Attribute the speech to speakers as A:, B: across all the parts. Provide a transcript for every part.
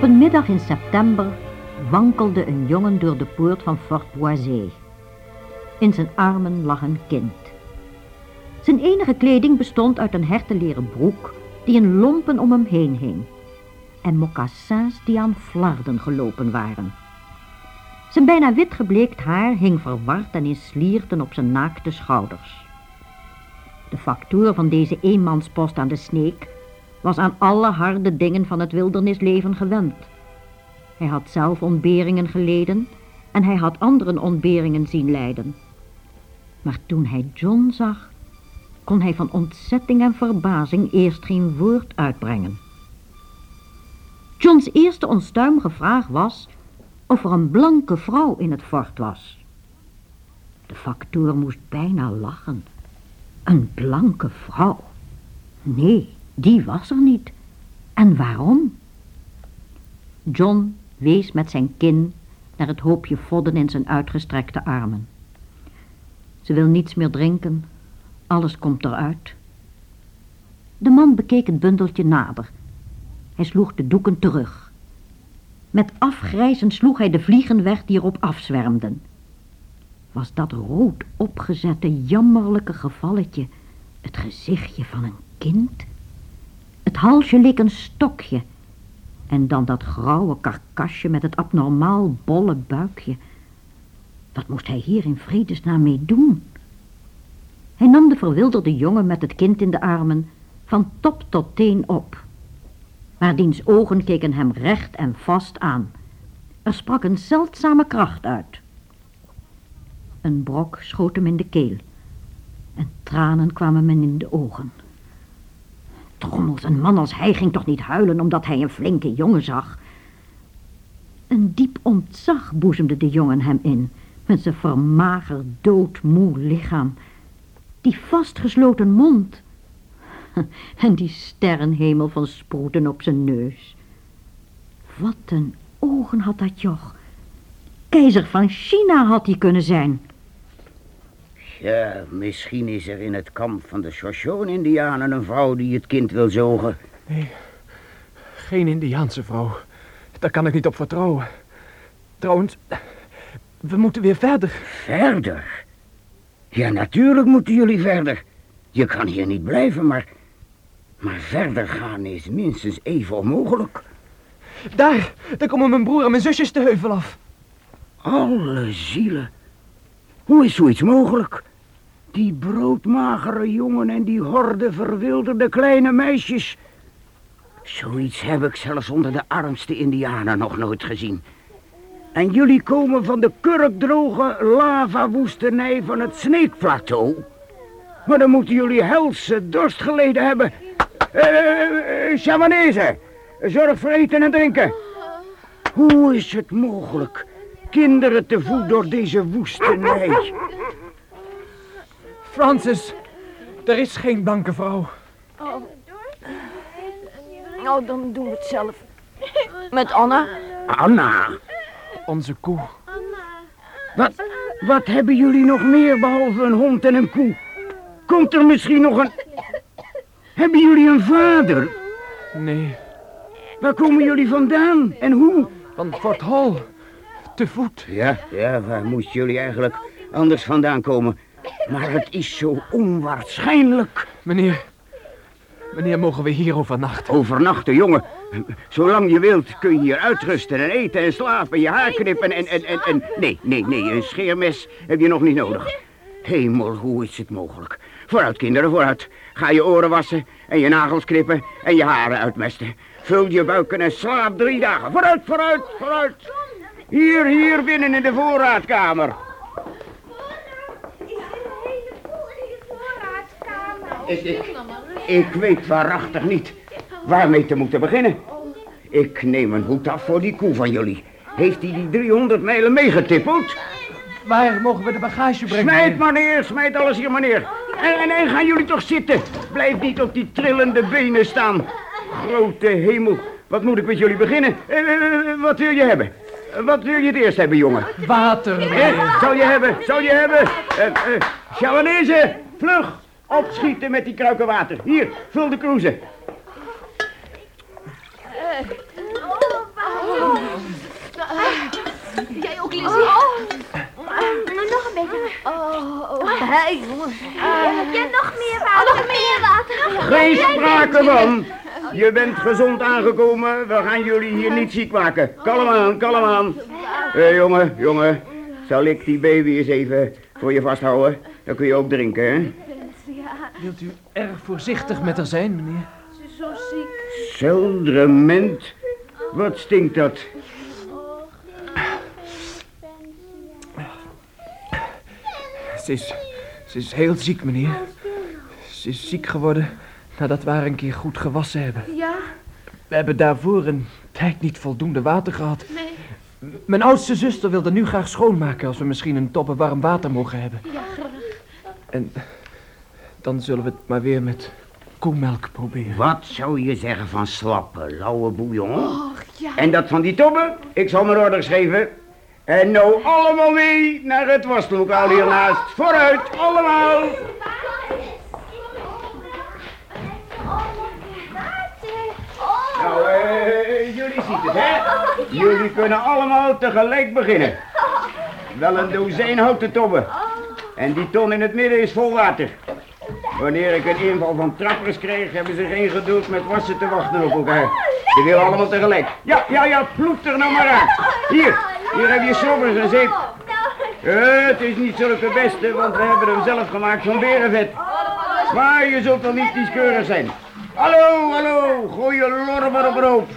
A: Op een middag in september wankelde een jongen door de poort van Fort Boisé. In zijn armen lag een kind. Zijn enige kleding bestond uit een hertenleren broek die in lompen om hem heen hing en mocassins die aan flarden gelopen waren. Zijn bijna wit gebleekt haar hing verward en in slierten op zijn naakte schouders. De factuur van deze eenmanspost aan de sneek was aan alle harde dingen van het wildernisleven gewend. Hij had zelf ontberingen geleden en hij had anderen ontberingen zien lijden. Maar toen hij John zag, kon hij van ontzetting en verbazing eerst geen woord uitbrengen. Johns eerste onstuimige vraag was of er een blanke vrouw in het fort was. De facteur moest bijna lachen. Een blanke vrouw? Nee, die was er niet. En waarom? John wees met zijn kin naar het hoopje vodden in zijn uitgestrekte armen. Ze wil niets meer drinken, alles komt eruit. De man bekeek het bundeltje nader. Hij sloeg de doeken terug. Met afgrijzen sloeg hij de vliegen weg die erop afzwermden. Was dat rood opgezette, jammerlijke gevalletje het gezichtje van een kind? Het halsje leek een stokje. En dan dat grauwe karkasje met het abnormaal bolle buikje. Wat moest hij hier in vredesnaam mee doen? Hij nam de verwilderde jongen met het kind in de armen van top tot teen op. Maar diens ogen keken hem recht en vast aan. Er sprak een zeldzame kracht uit. Een brok schoot hem in de keel. En tranen kwamen hem in de ogen. Trommels, een man als hij ging toch niet huilen omdat hij een flinke jongen zag. Een diep ontzag boezemde de jongen hem in, met zijn vermagerd, doodmoe lichaam. Die vastgesloten mond. En die sterrenhemel van sproeten op zijn neus. Wat een ogen had dat joch. Keizer van China had hij kunnen zijn.
B: Ja, misschien is er in het kamp van de Shoshone-indianen een vrouw die het kind wil zogen.
C: Nee, geen Indiaanse vrouw. Daar kan ik niet op vertrouwen. Trouwens, we moeten weer verder.
B: Verder? Ja, natuurlijk moeten jullie verder. Je kan hier niet blijven, maar... Maar verder gaan is minstens even onmogelijk.
C: Daar, daar komen mijn broer en mijn zusjes de heuvel af.
B: Alle zielen. Hoe is zoiets mogelijk? Die broodmagere jongen en die horde verwilderde kleine meisjes. Zoiets heb ik zelfs onder de armste indianen nog nooit gezien. En jullie komen van de kurkdroge lavawoestenij van het Sneekplateau. Maar dan moeten jullie helse dorst geleden hebben. Eh, uh, zorg voor eten en drinken. Hoe is het mogelijk kinderen te voeden door deze woestenij?
C: Francis, er is geen blanke vrouw.
D: Oh. oh, dan doen we het zelf. Met Anna.
B: Anna?
C: Onze koe.
B: Wat, wat hebben jullie nog meer behalve een hond en een koe? Komt er misschien nog een... Hebben jullie een vader?
C: Nee.
B: Waar komen jullie vandaan en hoe?
C: Van Fort Hall. Te voet.
B: Ja, ja, waar moesten jullie eigenlijk anders vandaan komen? Maar het is zo onwaarschijnlijk.
C: Meneer, meneer, mogen we hier overnachten?
B: Overnachten, jongen. Zolang je wilt kun je hier uitrusten en eten en slapen, je haar knippen en, en, en, en... Nee, nee, nee, een scheermes heb je nog niet nodig. Hemel, hoe is het mogelijk? Vooruit, kinderen, vooruit. Ga je oren wassen en je nagels knippen en je haren uitmesten. Vul je buiken en slaap drie dagen. Vooruit, vooruit, vooruit. Hier, hier binnen in de voorraadkamer. Ik, ik, ik weet waarachtig niet waarmee te moeten beginnen. Ik neem een hoed af voor die koe van jullie. Heeft hij die 300 mijlen meegetippeld?
C: Waar mogen we de bagage brengen?
B: Smijt maar neer, smijt alles hier maar neer. En, en, en gaan jullie toch zitten. Blijf niet op die trillende benen staan. Grote hemel, wat moet ik met jullie beginnen? Eh, eh, eh wat wil je hebben? Wat wil je het eerst hebben, jongen?
C: Water.
B: Eh, zal je hebben, zal je hebben. Eh, eh, vlug, Opschieten met die kruiken water. Hier, vul de cruisen.
D: Eh, jij
E: ook, Lizzie? Oh. Eh, nog een beetje. Oh, oh. Hé. Eh, jij nog meer water. nog meer water.
B: Geen sprake van. Je bent gezond aangekomen. We gaan jullie hier niet ziek maken. Kalm aan, kalm aan. Hé, jongen, jongen. Zal ik die baby eens even voor je vasthouden? Dan kun je ook drinken, hè?
C: Wilt u erg voorzichtig met haar zijn, meneer?
E: Ze is zo ziek.
B: Zeldrement. Wat stinkt dat?
C: Ze is, ze is heel ziek, meneer. Ze is ziek geworden nadat we haar een keer goed gewassen hebben.
E: Ja?
C: We hebben daarvoor een tijd niet voldoende water gehad.
E: Nee.
C: Mijn oudste zuster wilde nu graag schoonmaken als we misschien een toppen warm water mogen hebben.
E: Ja, graag.
C: En dan zullen we het maar weer met koemelk proberen.
B: Wat zou je zeggen van slappe, lauwe bouillon?
E: Och, ja.
B: En dat van die tobben? Ik zal mijn orders geven. En nou allemaal mee naar het waslokaal hiernaast. Vooruit, allemaal! Nou, eh, jullie ziet het, hè? Jullie kunnen allemaal tegelijk beginnen. Wel een dozijn houten tobben. En die ton in het midden is vol water. Wanneer ik een inval van trappers krijg, hebben ze geen geduld met wassen te wachten op elkaar. Ze willen allemaal tegelijk. Ja, ja, ja, ploet er nou maar aan. Hier, hier heb je sobbers en zeep. Het is niet zulke beste, want we hebben hem zelf gemaakt van berenvet. Maar je zult wel niet kieskeurig zijn. Hallo, hallo, gooi je lorber op roop.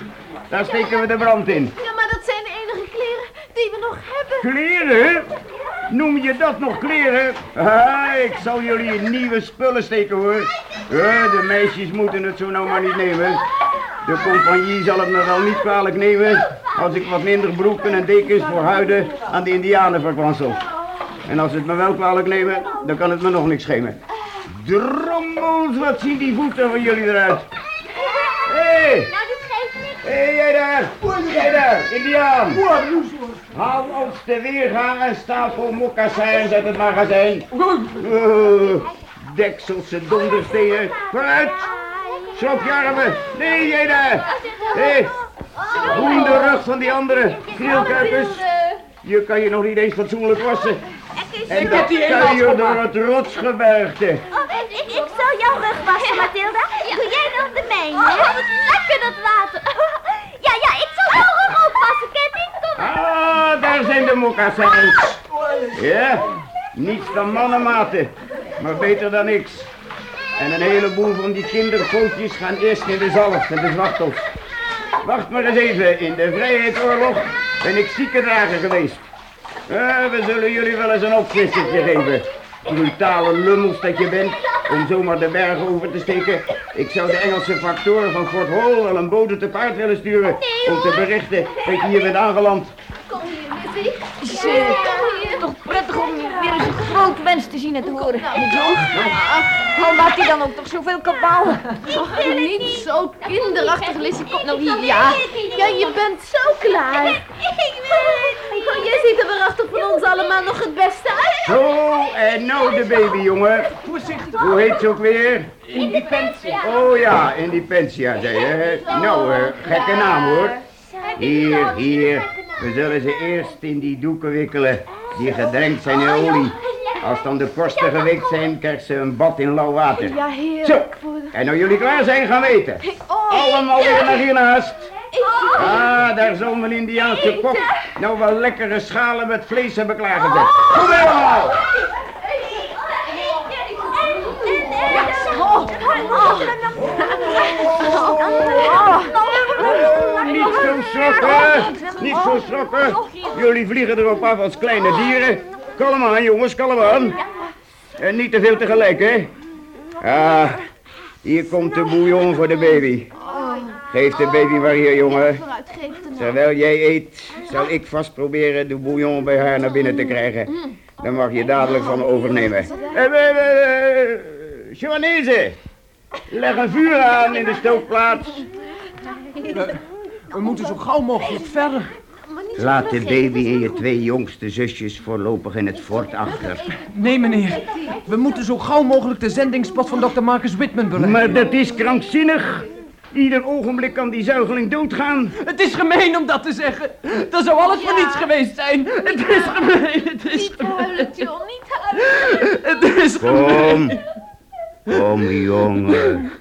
B: Daar steken we de brand in.
E: Ja, maar dat zijn de enige kleren die we nog hebben.
B: Kleren? Noem je dat nog kleren? Ah, ik zal jullie in nieuwe spullen steken hoor. Eh, de meisjes moeten het zo nou maar niet nemen. De compagnie zal het me wel niet kwalijk nemen als ik wat minder broeken en dekens voor huiden aan de indianen verkwansel. En als ze het me wel kwalijk nemen, dan kan het me nog niks schelen. Drommels, wat zien die voeten van jullie eruit? Hé! Hey.
E: Nou.
B: Hé, hey, jij daar! Jij daar, Indiaan! Haal als de weerga een stapel mokassijns uit het magazijn. Uh, dekselse donderstenen. Vooruit! Schrop je armen! Nee, jij daar! Hé, hey, de rug van die andere. Krielkuipers, je kan je nog niet eens fatsoenlijk wassen. En dat kan je door het rotsgebergte.
E: Oh, ik, zal jouw rug wassen, Mathilda. Doe jij nog de mijne, hè? Oh, wat lekker dat water. Ja,
B: niets dan mannenmaten, maar beter dan niks. En een heleboel van die kinderpootjes gaan eerst in de zalf en de zwachtels. Wacht maar eens even, in de Vrijheidsoorlog ben ik ziekendrager geweest. Eh, we zullen jullie wel eens een opfrissertje geven. Brutale lummels dat je bent, om zomaar de bergen over te steken. Ik zou de Engelse factor van Fort Hall wel een bode te paard willen sturen... om te berichten dat je hier bent aangeland.
E: Kom hier, Missy.
D: Het is eh, toch prettig om weer eens een groot mens te zien en te horen. Waarom maakt hij dan ook toch zoveel kabaal?
E: Ach, niet zo kinderachtig, Lissy. Kom nou hier. Ja, ja je bent zo klaar. Ik wil Oh, jij ziet er waarachtig van ons allemaal nog het beste uit.
B: Zo, en nou de baby, jongen.
C: Voorzichtig.
B: Hoe heet ze ook weer?
C: Independentie.
B: Oh ja, Independentia, zei je. hè? Nou, eh, gekke naam hoor. Hier, hier. We zullen ze eerst in die doeken wikkelen, die gedrenkt zijn in olie. Als dan de korsten gewikt zijn, krijgt ze een bad in lauw water.
E: Ja, heerlijk.
B: Zo, en nou jullie klaar zijn, gaan weten.
E: Oh,
B: Allemaal weer naar hiernaast. Ah, daar zal mijn Indiaanse kok nou wel lekkere schalen met vlees hebben klaargezet. Kom weer allemaal! Niet zo schrokken, niet zo schrokken. Jullie vliegen erop af als kleine dieren. Kalm aan, jongens, kalm aan. En niet te veel tegelijk, hè. Ah, hier komt de bouillon voor de baby. Geef de baby maar hier, jongen. Terwijl jij eet, zal ik vast proberen de bouillon bij haar naar binnen te krijgen. Dan mag je dadelijk van overnemen. Eh, eh, eh, Johanese, leg een vuur aan in de stookplaats.
C: We, moeten zo gauw mogelijk verder.
B: Laat de baby en je twee jongste zusjes voorlopig in het fort achter.
C: Nee, meneer. We moeten zo gauw mogelijk de zendingspot van dokter Marcus Whitman bereiken.
B: Maar dat is krankzinnig. Ieder ogenblik kan die zuigeling doodgaan.
C: Het is gemeen om dat te zeggen. Dan zou alles voor niets geweest zijn. Het is gemeen, het is
E: Niet
C: gemeen.
E: huilen, John, niet huilen.
C: Het is...
B: Kom. Kom, jongen.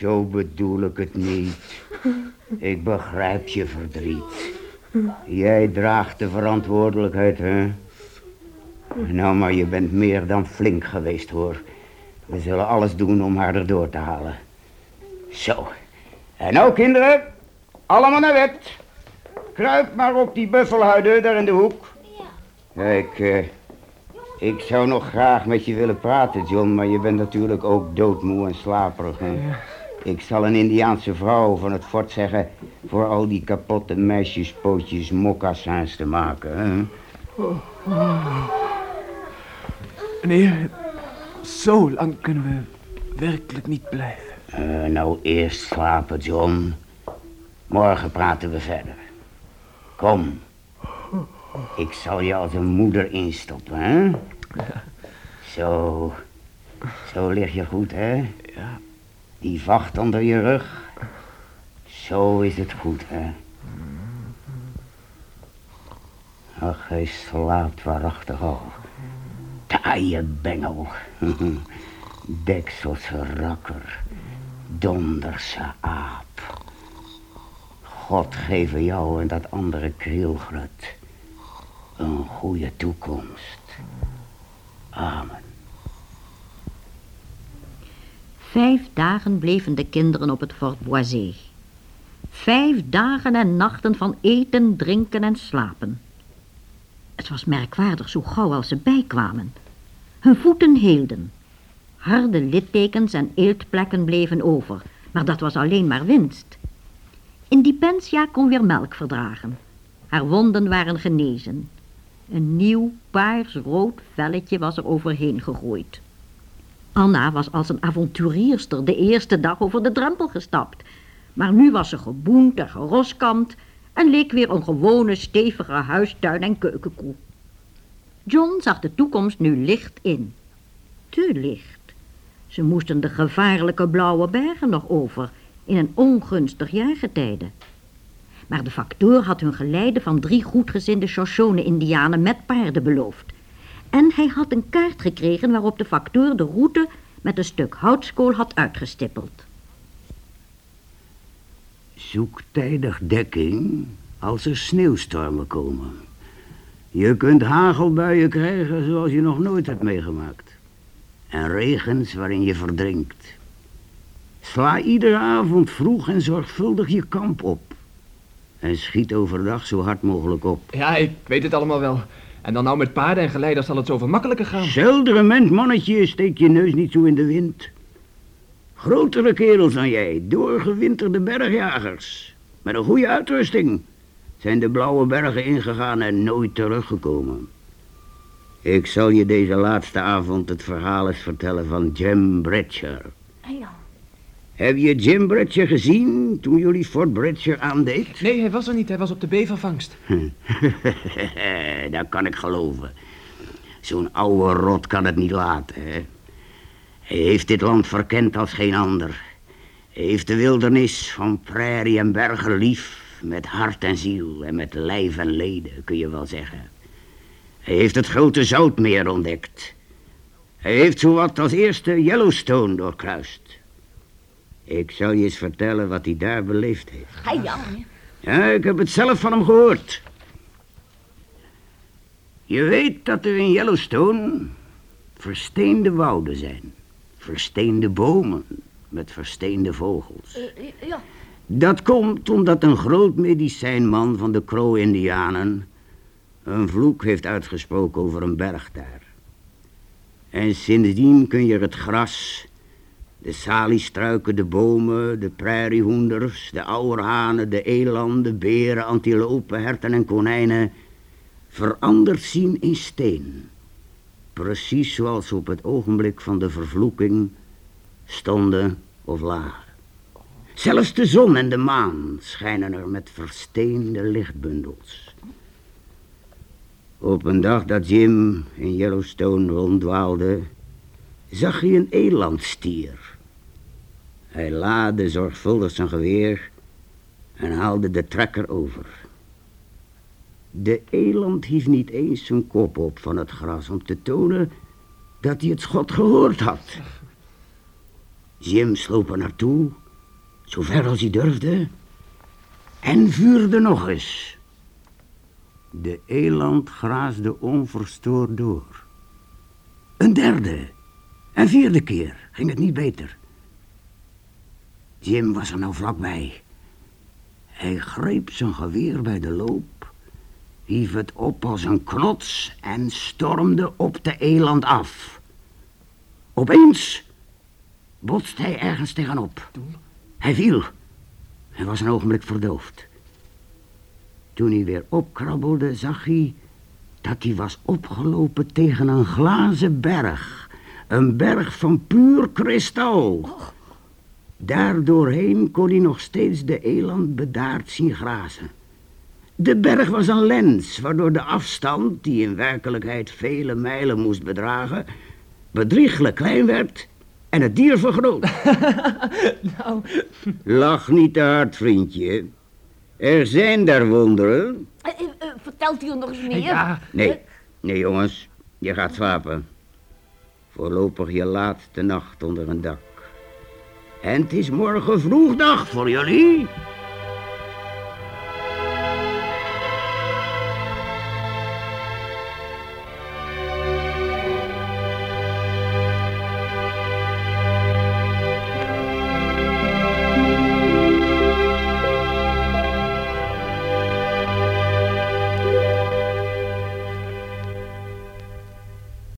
B: Zo bedoel ik het niet. Ik begrijp je verdriet. Jij draagt de verantwoordelijkheid, hè? Nou, maar je bent meer dan flink geweest, hoor. We zullen alles doen om haar erdoor te halen. Zo. En nou, kinderen. Allemaal naar bed. Kruip maar op die buffelhuiden daar in de hoek. Kijk, eh, ik zou nog graag met je willen praten, John, maar je bent natuurlijk ook doodmoe en slaperig. Hè? Ik zal een Indiaanse vrouw van het fort zeggen... voor al die kapotte meisjespootjes mokassins te maken. Hè?
C: Meneer, zo lang kunnen we werkelijk niet blijven.
B: Eh, nou, eerst slapen, John. Morgen praten we verder. Kom. Ik zal je als een moeder instoppen, hè? Zo. Zo lig je goed, hè?
C: Ja.
B: Die vacht onder je rug. Zo is het goed, hè? Ach, hij slaapt waarachtig al. Taaie bengel. Dekselse rakker. Donderse aap. God geven jou en dat andere krielgrut een goede toekomst. Amen.
A: Vijf dagen bleven de kinderen op het Fort Boisé. Vijf dagen en nachten van eten, drinken en slapen. Het was merkwaardig zo gauw als ze bijkwamen. Hun voeten heelden. Harde littekens en eeltplekken bleven over, maar dat was alleen maar winst. Indipensia kon weer melk verdragen. Haar wonden waren genezen. Een nieuw paars-rood velletje was er overheen gegroeid. Anna was als een avonturierster de eerste dag over de drempel gestapt. Maar nu was ze geboend en geroskamd en leek weer een gewone stevige huistuin- en keukenkoe. John zag de toekomst nu licht in. Te licht. Ze moesten de gevaarlijke blauwe bergen nog over in een ongunstig jaargetijde. Maar de facteur had hun geleide van drie goedgezinde Shoshone-indianen met paarden beloofd. En hij had een kaart gekregen waarop de facteur de route met een stuk houtskool had uitgestippeld.
B: Zoek tijdig dekking als er sneeuwstormen komen. Je kunt hagelbuien krijgen zoals je nog nooit hebt meegemaakt. En regens waarin je verdrinkt. Sla iedere avond vroeg en zorgvuldig je kamp op. En schiet overdag zo hard mogelijk op.
C: Ja, ik weet het allemaal wel. En dan nou met paarden en geleiders zal het zoveel makkelijker gaan.
B: Zeldrement, mannetje, steek je neus niet zo in de wind. Grotere kerels dan jij, doorgewinterde bergjagers. Met een goede uitrusting. Zijn de blauwe bergen ingegaan en nooit teruggekomen. Ik zal je deze laatste avond het verhaal eens vertellen van Jim Bridger.
D: Ja.
B: Heb je Jim Bridger gezien toen jullie Fort Bridger aandeed?
C: Nee, hij was er niet. Hij was op de bevervangst.
B: dat kan ik geloven. Zo'n oude rot kan het niet laten, hè. Hij heeft dit land verkend als geen ander. Hij heeft de wildernis van prairie en bergen lief... met hart en ziel en met lijf en leden, kun je wel zeggen. Hij heeft het grote zoutmeer ontdekt. Hij heeft zowat als eerste Yellowstone doorkruist. Ik zal je eens vertellen wat hij daar beleefd heeft.
D: Ga ja.
B: Ja, ik heb het zelf van hem gehoord. Je weet dat er in Yellowstone versteende wouden zijn. Versteende bomen met versteende vogels.
D: Eh, ja.
B: Dat komt omdat een groot medicijnman van de Crow-Indianen... een vloek heeft uitgesproken over een berg daar. En sindsdien kun je het gras, de saliestruiken, de bomen, de prairiehoenders... de auerhanen, de elanden, beren, antilopen, herten en konijnen... veranderd zien in steen. Precies zoals op het ogenblik van de vervloeking stonden of lagen. Zelfs de zon en de maan schijnen er met versteende lichtbundels. Op een dag dat Jim in Yellowstone ronddwaalde, zag hij een elandstier. Hij laadde zorgvuldig zijn geweer en haalde de trekker over. De eland hief niet eens zijn kop op van het gras om te tonen dat hij het schot gehoord had. Jim sloop er naartoe, zo ver als hij durfde, en vuurde nog eens. De eland graasde onverstoord door. Een derde en vierde keer ging het niet beter. Jim was er nou vlakbij. Hij greep zijn geweer bij de loop, hief het op als een knots en stormde op de eland af. Opeens botste hij ergens tegenop. Hij viel. Hij was een ogenblik verdoofd. Toen hij weer opkrabbelde, zag hij dat hij was opgelopen tegen een glazen berg. Een berg van puur kristal. Daardoorheen kon hij nog steeds de eland bedaard zien grazen. De berg was een lens, waardoor de afstand, die in werkelijkheid vele mijlen moest bedragen, bedrieglijk klein werd en het dier vergroot.
C: Nou,
B: Lach niet te hard, vriendje. Er zijn daar wonderen.
D: Eh, eh, eh, vertelt u er nog eens meer?
C: ja,
B: Nee, nee jongens, je gaat slapen. Voorlopig je laatste nacht onder een dak. En het is morgen vroeg dag voor jullie.